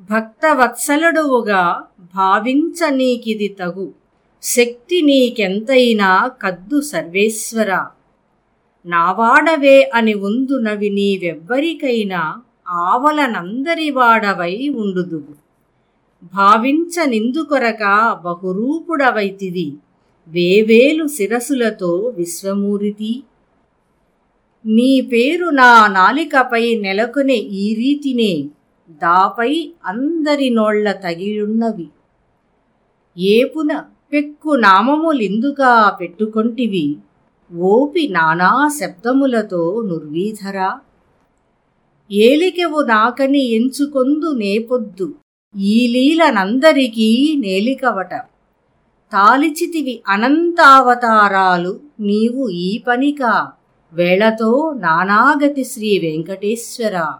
భక్తవత్సలుడువుగా భావించ నీకిది తగు. శక్తి నీకెంతైనా కద్దు సర్వేశ్వర. నావాడవే అని ఉందునవి నీవెవ్వరికైనా ఆవలనందరివాడవై ఉండుదువు. భావించ నిందుకొరక బహురూపుడవైతిది వేవేలు శిరసులతో విశ్వమూరితి. నీ పేరు నా నాలికపై నెలకొనే ఈ రీతినే దాపై అందరి నోళ్ళ తగిలున్నవి ఏపున పెక్కు నామములిందుగా పెట్టుకొంటివి. ఓపి నానా శబ్దములతో నుర్వీధరా. ఏలికెవు నాకని ఎంచుకొందు నేపొద్దు. ఈ లీలనందరికీ నేలికవట. తాలిచితివి అనంతావతారాలు నీవు ఈ పనికా. వేళతో నానాగతి శ్రీ వెంకటేశ్వర.